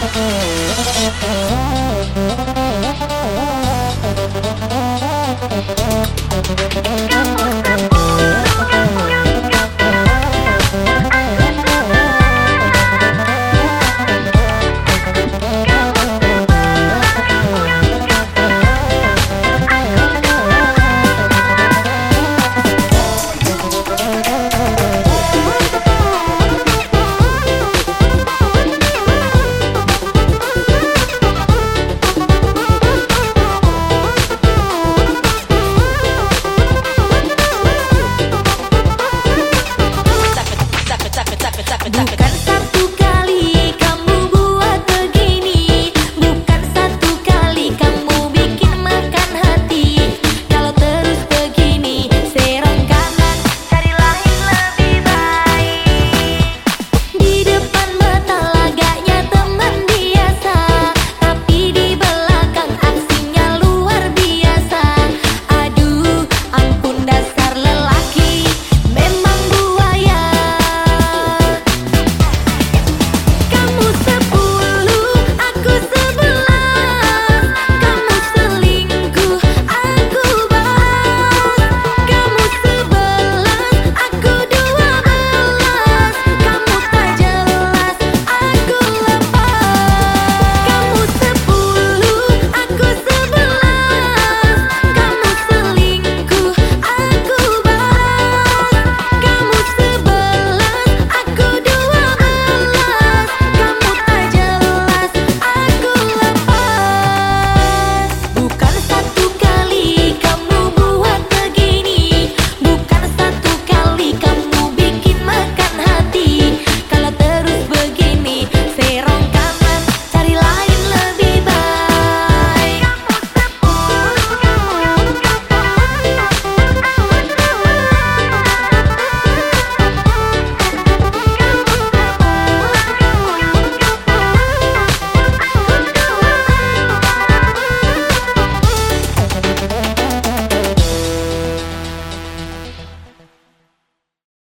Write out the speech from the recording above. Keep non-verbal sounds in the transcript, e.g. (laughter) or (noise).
Oh. (laughs)